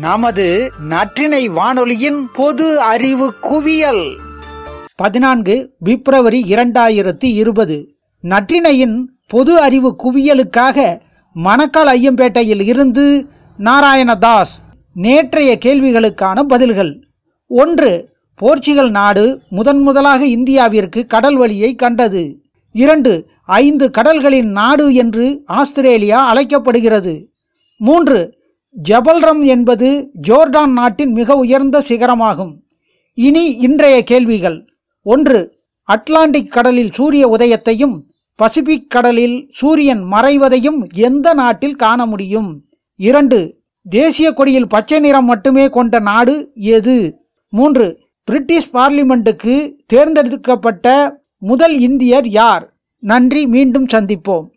நமது நற்றினை வானொலியின் பொது அறிவு குவியல். பதினான்கு பிப்ரவரி இரண்டாயிரத்தி இருபது. நற்றினையின் பொது அறிவு குவியலுக்காக மணக்கால் ஐயம்பேட்டையில் இருந்து நாராயணதாஸ் நேற்றைய கேள்விகளுக்கான பதில்கள். ஒன்று போர்ச்சுகல் நாடு முதன் முதலாக இந்தியாவிற்கு கடல் வழியை கண்டது. இரண்டு ஐந்து கடல்களின் நாடு என்று ஆஸ்திரேலியா அழைக்கப்படுகிறது. மூன்று ஜபல்ரம் என்பது ஜோர்டான் நாட்டின் மிக உயர்ந்த சிகரமாகும். இனி இன்றைய கேள்விகள். ஒன்று அட்லாண்டிக் கடலில் சூரிய உதயத்தையும் பசிபிக் கடலில் சூரியன் மறைவதையும் எந்த நாட்டில் காண முடியும்? இரண்டு தேசிய கொடியில் பச்சை நிறம் மட்டுமே கொண்ட நாடு எது? மூன்று பிரிட்டிஷ் பார்லிமெண்ட்டுக்கு தேர்ந்தெடுக்கப்பட்ட முதல் இந்தியர் யார்? நன்றி மீண்டும் சந்திப்போம்.